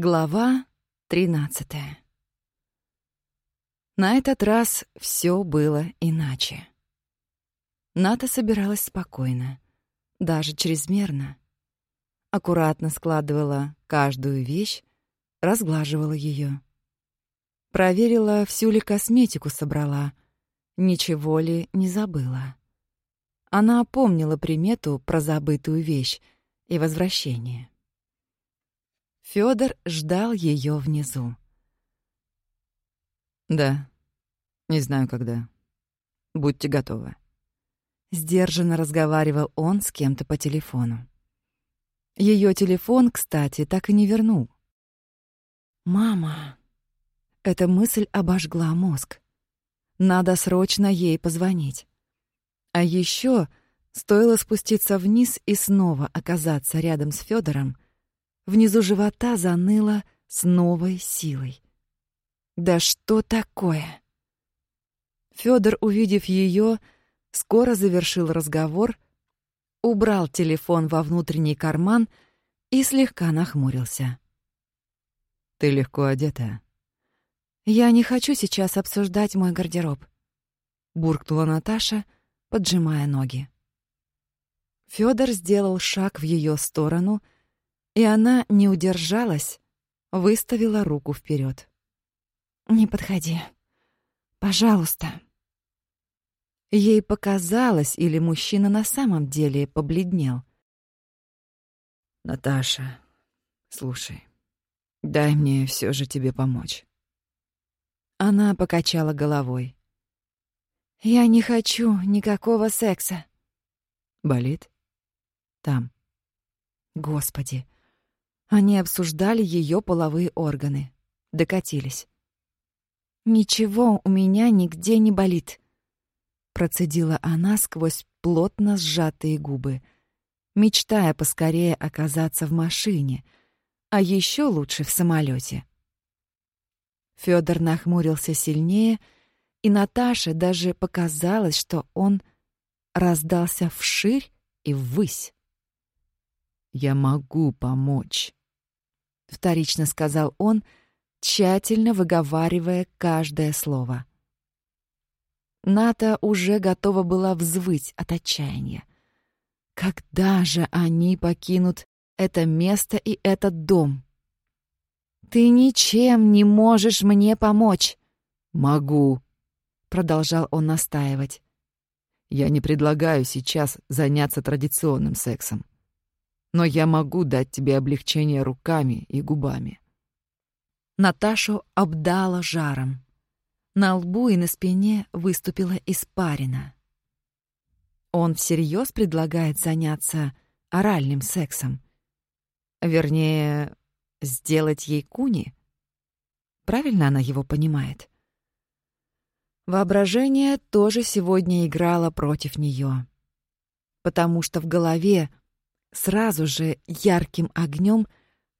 Глава тринадцатая. На этот раз все было иначе. Ната собиралась спокойно, даже чрезмерно. Аккуратно складывала каждую вещь, разглаживала ее. Проверила, всю ли косметику собрала, ничего ли не забыла. Она помнила примету про забытую вещь и возвращение. Фёдор ждал её внизу. «Да. Не знаю, когда. Будьте готовы». Сдержанно разговаривал он с кем-то по телефону. Её телефон, кстати, так и не вернул. «Мама!» Эта мысль обожгла мозг. Надо срочно ей позвонить. А ещё стоило спуститься вниз и снова оказаться рядом с Фёдором — Внизу живота заныло с новой силой. Да что такое? Фёдор, увидев её, скоро завершил разговор, убрал телефон во внутренний карман и слегка нахмурился. Ты легко одета. Я не хочу сейчас обсуждать мой гардероб, буркнула Наташа, поджимая ноги. Фёдор сделал шаг в её сторону — и она не удержалась, выставила руку вперед. «Не подходи. Пожалуйста». Ей показалось, или мужчина на самом деле побледнел. «Наташа, слушай, дай мне все же тебе помочь». Она покачала головой. «Я не хочу никакого секса». «Болит?» «Там». «Господи, они обсуждали ее половые органы. Докатились. «Ничего у меня нигде не болит», — процедила она сквозь плотно сжатые губы, мечтая поскорее оказаться в машине, а еще лучше в самолете. Федор нахмурился сильнее, и Наташе даже показалось, что он раздался вширь и ввысь. «Я могу помочь», — вторично сказал он, тщательно выговаривая каждое слово. Ната уже готова была взвыть от отчаяния. Когда же они покинут это место и этот дом? «Ты ничем не можешь мне помочь!» «Могу», — продолжал он настаивать. «Я не предлагаю сейчас заняться традиционным сексом но я могу дать тебе облегчение руками и губами. Наташу обдала жаром. На лбу и на спине выступила испарина. Он всерьез предлагает заняться оральным сексом. Вернее, сделать ей куни. Правильно она его понимает? Воображение тоже сегодня играло против нее, потому что в голове Сразу же ярким огнем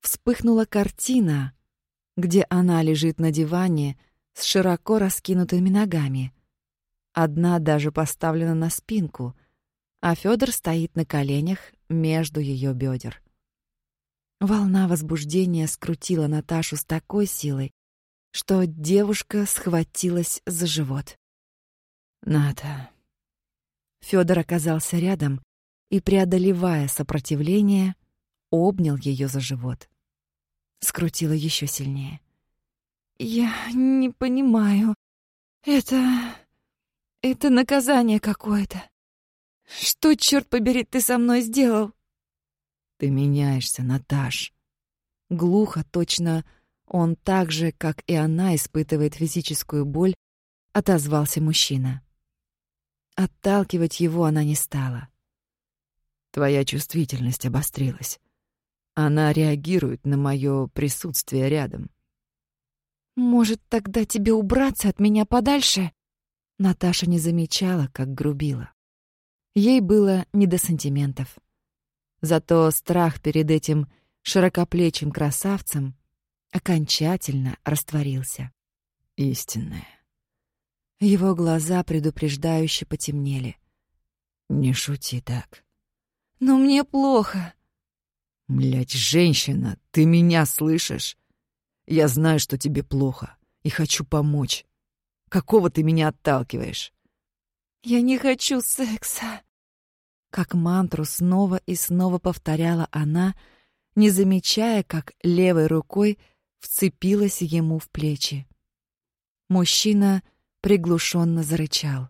вспыхнула картина, где она лежит на диване с широко раскинутыми ногами. Одна даже поставлена на спинку, а Фёдор стоит на коленях между ее бедер. Волна возбуждения скрутила Наташу с такой силой, что девушка схватилась за живот. «Ната...» Фёдор оказался рядом и, преодолевая сопротивление, обнял ее за живот. Скрутила еще сильнее. «Я не понимаю. Это... это наказание какое-то. Что, черт побери, ты со мной сделал?» «Ты меняешься, Наташ». Глухо, точно он так же, как и она, испытывает физическую боль, отозвался мужчина. Отталкивать его она не стала. Твоя чувствительность обострилась. Она реагирует на мое присутствие рядом. Может, тогда тебе убраться от меня подальше? Наташа не замечала, как грубила. Ей было не до сантиментов. Зато страх перед этим широкоплечим красавцем окончательно растворился. Истинная. Его глаза предупреждающе потемнели. Не шути так. Но мне плохо. Блять, женщина, ты меня слышишь? Я знаю, что тебе плохо, и хочу помочь. Какого ты меня отталкиваешь? Я не хочу секса. Как мантру снова и снова повторяла она, не замечая, как левой рукой вцепилась ему в плечи. Мужчина приглушенно зарычал.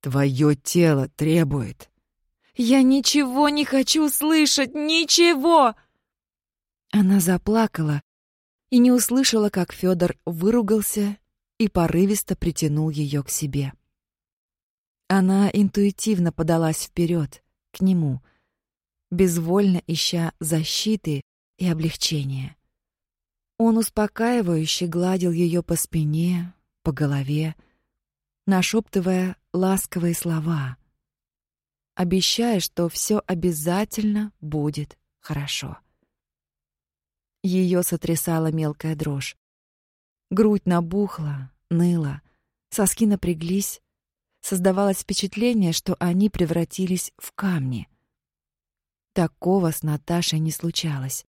Твое тело требует. Я ничего не хочу слышать, ничего. Она заплакала и не услышала, как Федор выругался и порывисто притянул ее к себе. Она интуитивно подалась вперед, к нему, безвольно ища защиты и облегчения. Он успокаивающе гладил ее по спине, по голове, нашептывая ласковые слова, обещая, что все обязательно будет хорошо. Ее сотрясала мелкая дрожь. Грудь набухла, ныла, соски напряглись. Создавалось впечатление, что они превратились в камни. Такого с Наташей не случалось,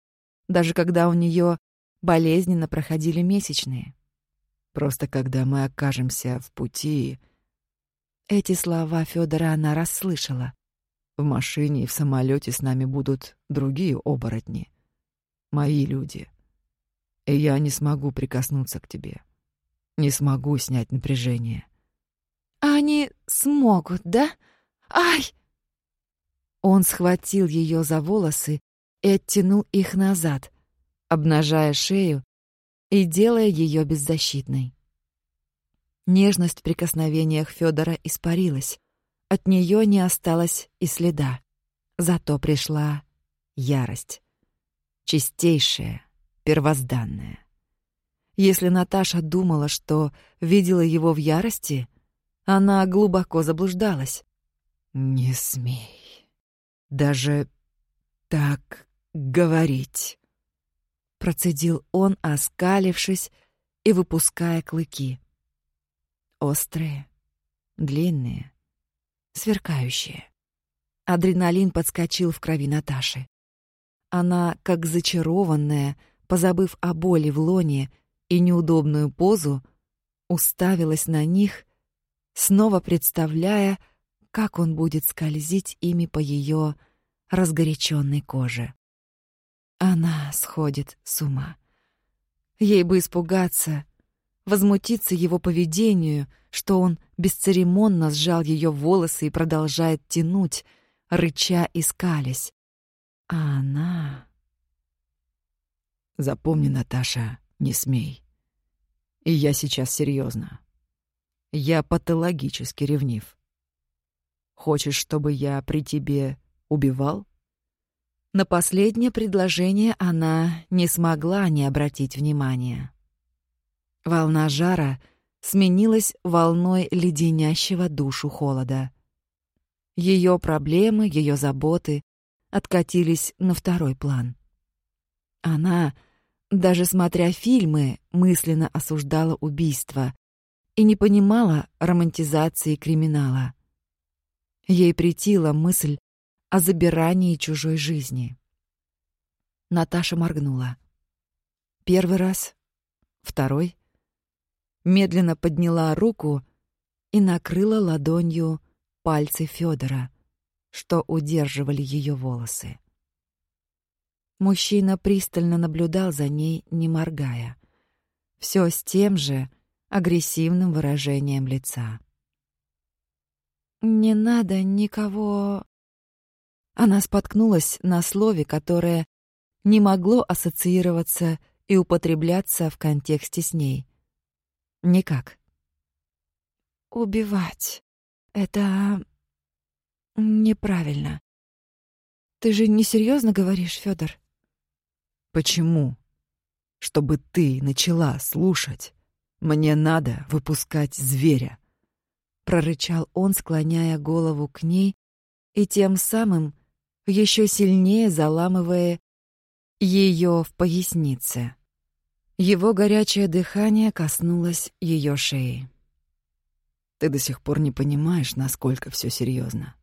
даже когда у нее болезненно проходили месячные. Просто когда мы окажемся в пути... Эти слова Федора она расслышала. В машине и в самолете с нами будут другие оборотни. Мои люди. И я не смогу прикоснуться к тебе. Не смогу снять напряжение. А они смогут, да? Ай! Он схватил ее за волосы и оттянул их назад, обнажая шею и делая ее беззащитной. Нежность в прикосновениях Федора испарилась. От нее не осталось и следа. Зато пришла ярость. Чистейшая, первозданная. Если Наташа думала, что видела его в ярости, она глубоко заблуждалась. «Не смей даже так говорить», процедил он, оскалившись и выпуская клыки. Острые, длинные, сверкающие. Адреналин подскочил в крови Наташи. Она, как зачарованная, позабыв о боли в лоне и неудобную позу, уставилась на них, снова представляя, как он будет скользить ими по ее разгоряченной коже. Она сходит с ума. Ей бы испугаться, возмутиться его поведению, что он бесцеремонно сжал ее волосы и продолжает тянуть, рыча и скалясь. А она... Запомни, Наташа, не смей. И я сейчас серьезно. Я патологически ревнив. Хочешь, чтобы я при тебе убивал? На последнее предложение она не смогла не обратить внимания. Волна жара сменилась волной леденящего душу холода. Ее проблемы, ее заботы откатились на второй план. Она, даже смотря фильмы, мысленно осуждала убийство и не понимала романтизации криминала. Ей претила мысль о забирании чужой жизни. Наташа моргнула. Первый раз, второй. Медленно подняла руку и накрыла ладонью пальцы Федора, что удерживали ее волосы. Мужчина пристально наблюдал за ней, не моргая. Все с тем же агрессивным выражением лица. «Не надо никого она споткнулась на слове, которое не могло ассоциироваться и употребляться в контексте с ней. Никак. «Убивать. Это... неправильно. Ты же не серьезно говоришь, Федор? «Почему? Чтобы ты начала слушать, мне надо выпускать зверя», — прорычал он, склоняя голову к ней и тем самым еще сильнее заламывая ее в пояснице. Его горячее дыхание коснулось ее шеи. Ты до сих пор не понимаешь, насколько все серьезно,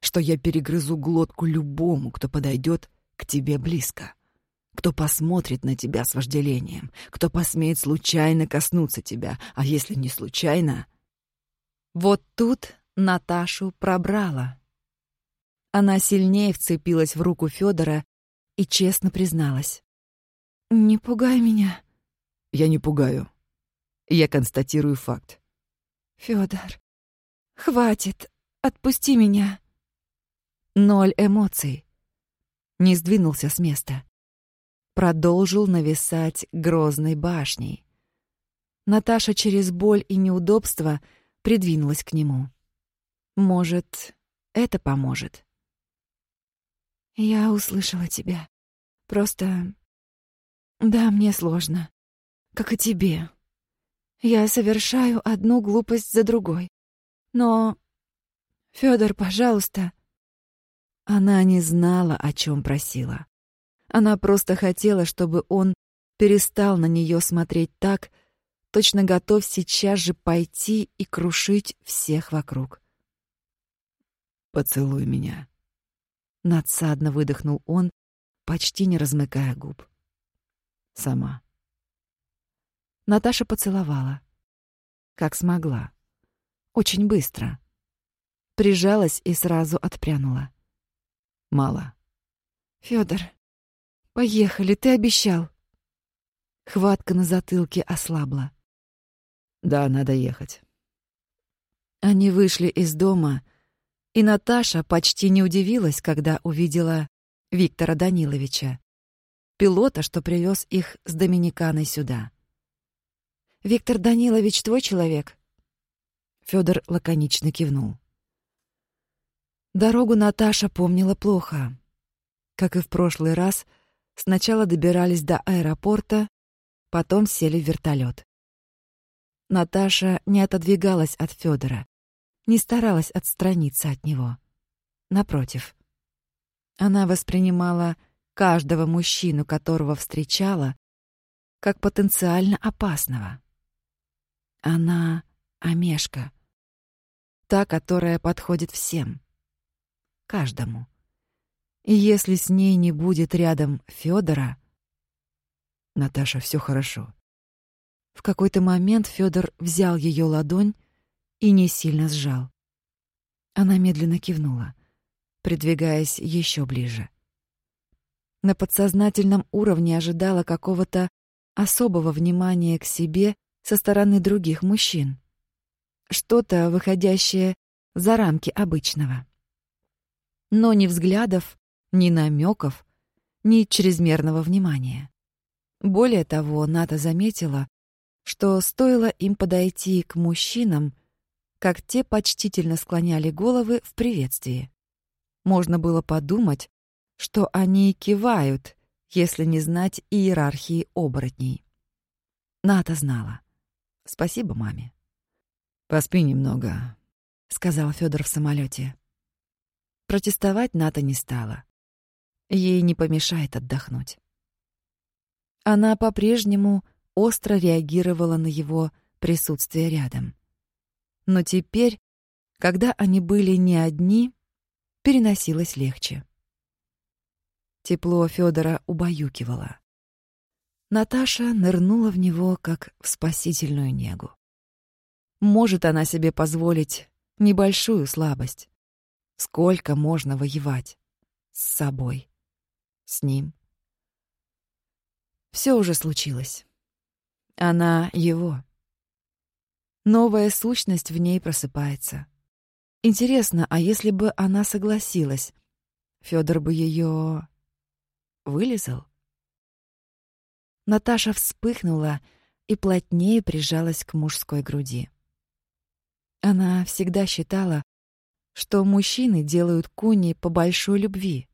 что я перегрызу глотку любому, кто подойдет к тебе близко. кто посмотрит на тебя с вожделением, кто посмеет случайно коснуться тебя, а если не случайно... Вот тут Наташу пробрала. Она сильнее вцепилась в руку Федора и честно призналась. «Не пугай меня». «Я не пугаю. Я констатирую факт». «Фёдор, хватит, отпусти меня». Ноль эмоций. Не сдвинулся с места. Продолжил нависать грозной башней. Наташа через боль и неудобство придвинулась к нему. Может, это поможет. Я услышала тебя. Просто... Да, мне сложно. Как и тебе. Я совершаю одну глупость за другой. Но... Фёдор, пожалуйста. Она не знала, о чем просила. Она просто хотела, чтобы он перестал на нее смотреть так, точно готов сейчас же пойти и крушить всех вокруг. «Поцелуй меня», Надсадно выдохнул он, почти не размыкая губ. Сама. Наташа поцеловала. Как смогла. Очень быстро. Прижалась и сразу отпрянула. Мало. Фёдор, поехали, ты обещал. Хватка на затылке ослабла. Да, надо ехать. Они вышли из дома, и Наташа почти не удивилась, когда увидела Виктора Даниловича, пилота, что привез их с Доминиканой сюда. «Виктор Данилович твой человек?» Федор лаконично кивнул. Дорогу Наташа помнила плохо. Как и в прошлый раз, сначала добирались до аэропорта, потом сели в вертолет. Наташа не отодвигалась от Федора, не старалась отстраниться от него. Напротив, она воспринимала каждого мужчину, которого встречала, как потенциально опасного. Она — Амешка, та, которая подходит всем, каждому. И если с ней не будет рядом Федора, Наташа, все хорошо. В какой-то момент Федор взял ее ладонь и не сильно сжал. Она медленно кивнула, придвигаясь еще ближе. На подсознательном уровне ожидала какого-то особого внимания к себе со стороны других мужчин. Что-то, выходящее за рамки обычного. Но ни взглядов, ни намеков, ни чрезмерного внимания. Более того, Ната заметила, что стоило им подойти к мужчинам, как те почтительно склоняли головы в приветствии. Можно было подумать, что они кивают, если не знать иерархии оборотней. Ната знала. Спасибо маме. «Поспи немного», — сказал Федор в самолете. Протестовать Ната не стала. Ей не помешает отдохнуть. Она по-прежнему остро реагировала на его присутствие рядом. Но теперь, когда они были не одни, переносилось легче. Тепло Федора убаюкивало. Наташа нырнула в него, как в спасительную негу. Может она себе позволить небольшую слабость. Сколько можно воевать? С собой. С ним. Все уже случилось. Она его. Новая сущность в ней просыпается. Интересно, а если бы она согласилась, Федор бы ее вылезал? Наташа вспыхнула и плотнее прижалась к мужской груди. Она всегда считала, что мужчины делают куни по большой любви.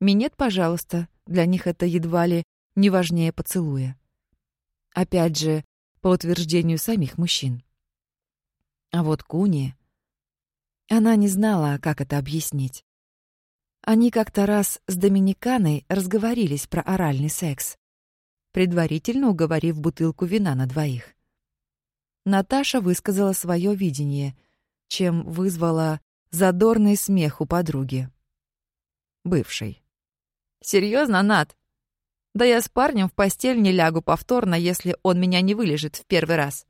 Минет, пожалуйста, для них это едва ли не важнее поцелуя. Опять же, по утверждению самих мужчин. А вот Куни... Она не знала, как это объяснить. Они как-то раз с Доминиканой разговорились про оральный секс, предварительно уговорив бутылку вина на двоих. Наташа высказала свое видение, чем вызвала задорный смех у подруги. Бывшей. «Серьезно, Нат? Да я с парнем в постель не лягу повторно, если он меня не вылежит в первый раз.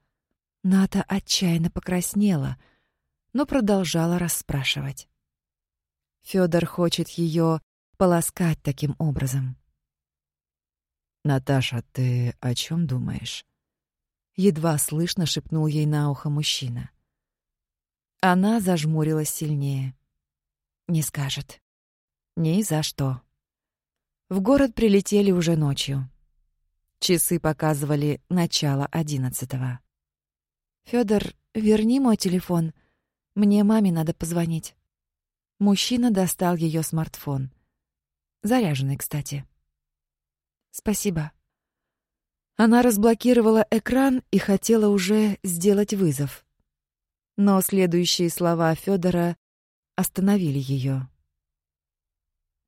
Ната отчаянно покраснела, но продолжала расспрашивать. Фёдор хочет её полоскать таким образом. «Наташа, ты о чём думаешь?» Едва слышно шепнул ей на ухо мужчина. Она зажмурилась сильнее. Не скажет. Ни за что. В город прилетели уже ночью. Часы показывали начало одиннадцатого. Фёдор, верни мой телефон. Мне маме надо позвонить. Мужчина достал её смартфон. Заряженный, кстати. Спасибо. Она разблокировала экран и хотела уже сделать вызов. Но следующие слова Фёдора остановили её.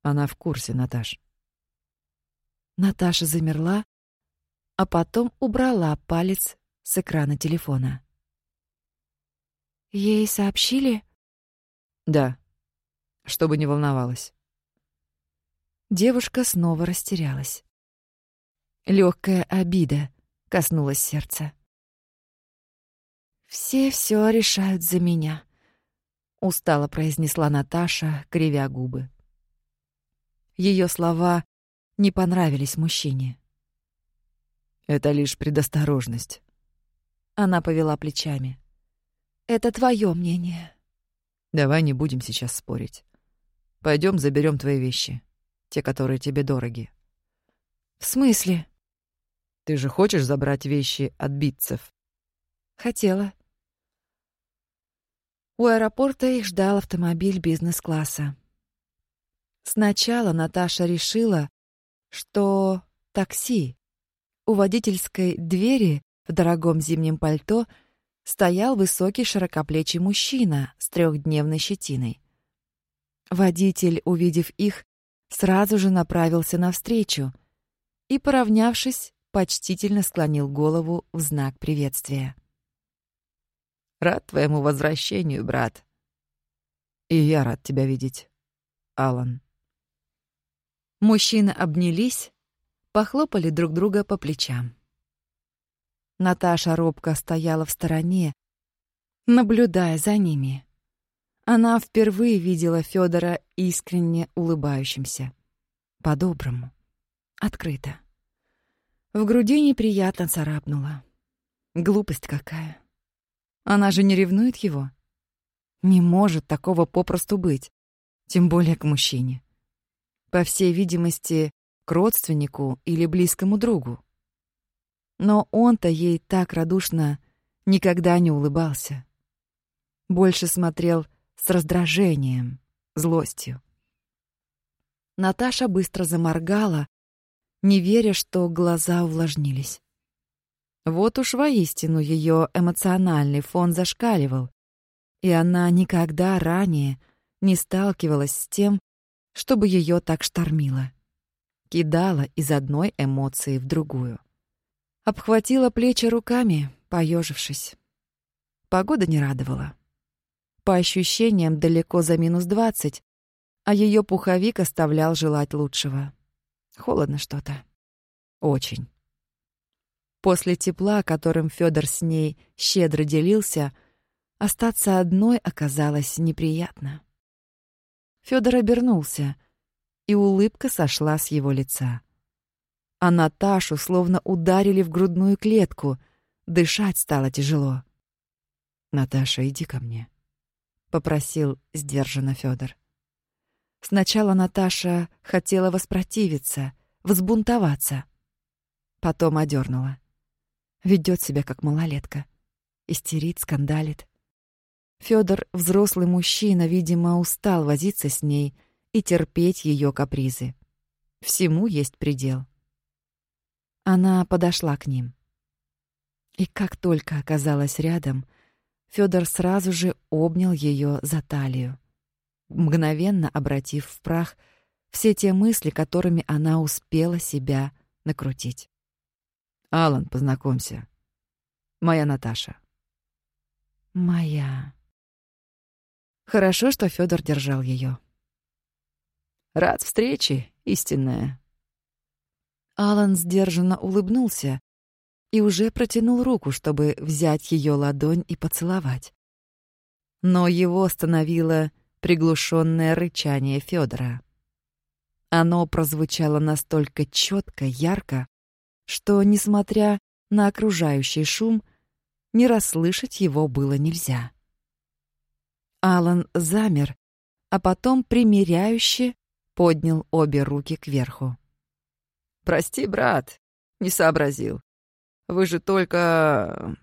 Она в курсе, Наташ. Наташа замерла, а потом убрала палец с экрана телефона. Ей сообщили? Да. Чтобы не волновалась. Девушка снова растерялась. Легкая обида коснулась сердца. Все все решают за меня, устало произнесла Наташа, кривя губы. Ее слова не понравились мужчине. Это лишь предосторожность. Она повела плечами. Это твое мнение. Давай не будем сейчас спорить. Пойдем заберем твои вещи, те, которые тебе дороги. В смысле? Ты же хочешь забрать вещи от битцев? Хотела. У аэропорта их ждал автомобиль бизнес-класса. Сначала Наташа решила, что такси. У водительской двери в дорогом зимнем пальто стоял высокий широкоплечий мужчина с трехдневной щетиной. Водитель, увидев их, сразу же направился навстречу и, поравнявшись, почтительно склонил голову в знак приветствия. «Рад твоему возвращению, брат». «И я рад тебя видеть, Алан». Мужчины обнялись, похлопали друг друга по плечам. Наташа робко стояла в стороне, наблюдая за ними. Она впервые видела Федора искренне улыбающимся, по-доброму, открыто. В груди неприятно царапнуло. Глупость какая. Она же не ревнует его. Не может такого попросту быть, тем более к мужчине. По всей видимости, к родственнику или близкому другу. Но он-то ей так радушно никогда не улыбался. Больше смотрел с раздражением, злостью. Наташа быстро заморгала, не веря, что глаза увлажнились. Вот уж воистину ее эмоциональный фон зашкаливал, и она никогда ранее не сталкивалась с тем, чтобы ее так штормило. Кидала из одной эмоции в другую. Обхватила плечи руками, поежившись. Погода не радовала. По ощущениям, далеко за минус двадцать, а ее пуховик оставлял желать лучшего. Холодно что-то. Очень. После тепла, которым Федор с ней щедро делился, остаться одной оказалось неприятно. Федор обернулся, и улыбка сошла с его лица. А Наташу словно ударили в грудную клетку, дышать стало тяжело. «Наташа, иди ко мне», — попросил сдержанно Федор. Сначала Наташа хотела воспротивиться, взбунтоваться. Потом одернула. Ведет себя как малолетка. Истерит, скандалит. Федор, взрослый мужчина, видимо, устал возиться с ней и терпеть ее капризы. Всему есть предел. Она подошла к ним. И как только оказалась рядом, Федор сразу же обнял ее за талию мгновенно обратив в прах все те мысли, которыми она успела себя накрутить. «Алан, познакомься. Моя Наташа». «Моя». Хорошо, что Федор держал ее. «Рад встрече, истинная». Алан сдержанно улыбнулся и уже протянул руку, чтобы взять ее ладонь и поцеловать. Но его остановило приглушенное рычание Федора. Оно прозвучало настолько четко, ярко, что, несмотря на окружающий шум, не расслышать его было нельзя. Алан замер, а потом примиряюще поднял обе руки кверху. «Прости, брат, не сообразил. Вы же только...»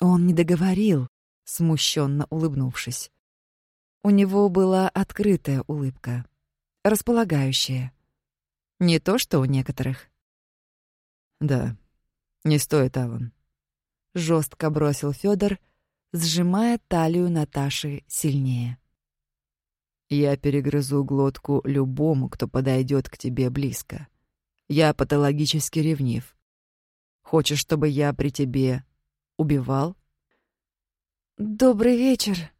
Он не договорил, смущенно улыбнувшись. У него была открытая улыбка, располагающая. Не то, что у некоторых. «Да, не стоит, Алан», — жестко бросил Федор, сжимая талию Наташи сильнее. «Я перегрызу глотку любому, кто подойдет к тебе близко. Я патологически ревнив. Хочешь, чтобы я при тебе убивал?» «Добрый вечер».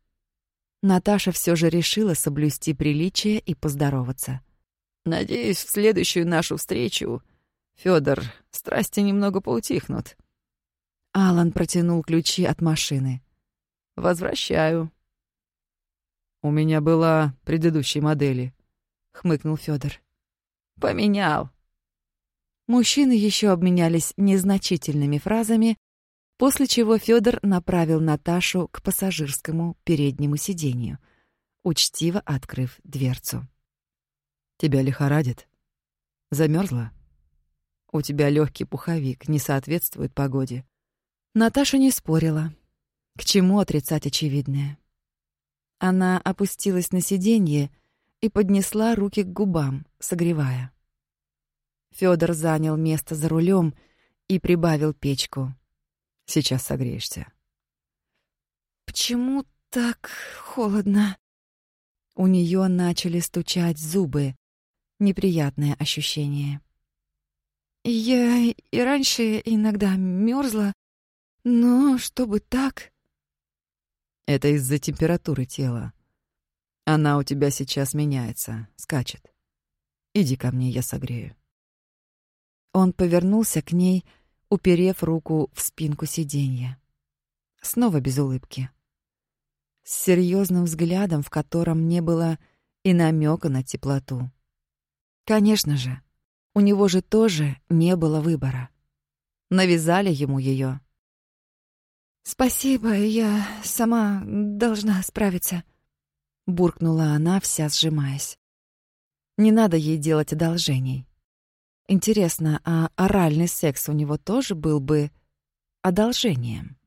Наташа все же решила соблюсти приличие и поздороваться. «Надеюсь, в следующую нашу встречу, Федор, страсти немного поутихнут». Алан протянул ключи от машины. «Возвращаю». «У меня была предыдущей модели», — хмыкнул Федор. «Поменял». Мужчины еще обменялись незначительными фразами, после чего Федор направил Наташу к пассажирскому переднему сиденью, учтиво открыв дверцу. «Тебя лихорадит? Замерзла? У тебя легкий пуховик, не соответствует погоде». Наташа не спорила. К чему отрицать очевидное? Она опустилась на сиденье и поднесла руки к губам, согревая. Федор занял место за рулем и прибавил печку. Сейчас согреешься. Почему так холодно? У нее начали стучать зубы. Неприятное ощущение. Я и раньше иногда мерзла, но чтобы так... Это из-за температуры тела. Она у тебя сейчас меняется, скачет. Иди ко мне, я согрею. Он повернулся к ней, уперев руку в спинку сиденья. Снова без улыбки. С серьезным взглядом, в котором не было и намека на теплоту. Конечно же, у него же тоже не было выбора. Навязали ему ее. «Спасибо, я сама должна справиться», — буркнула она, вся сжимаясь. Не надо ей делать одолжений. Интересно, а оральный секс у него тоже был бы одолжением?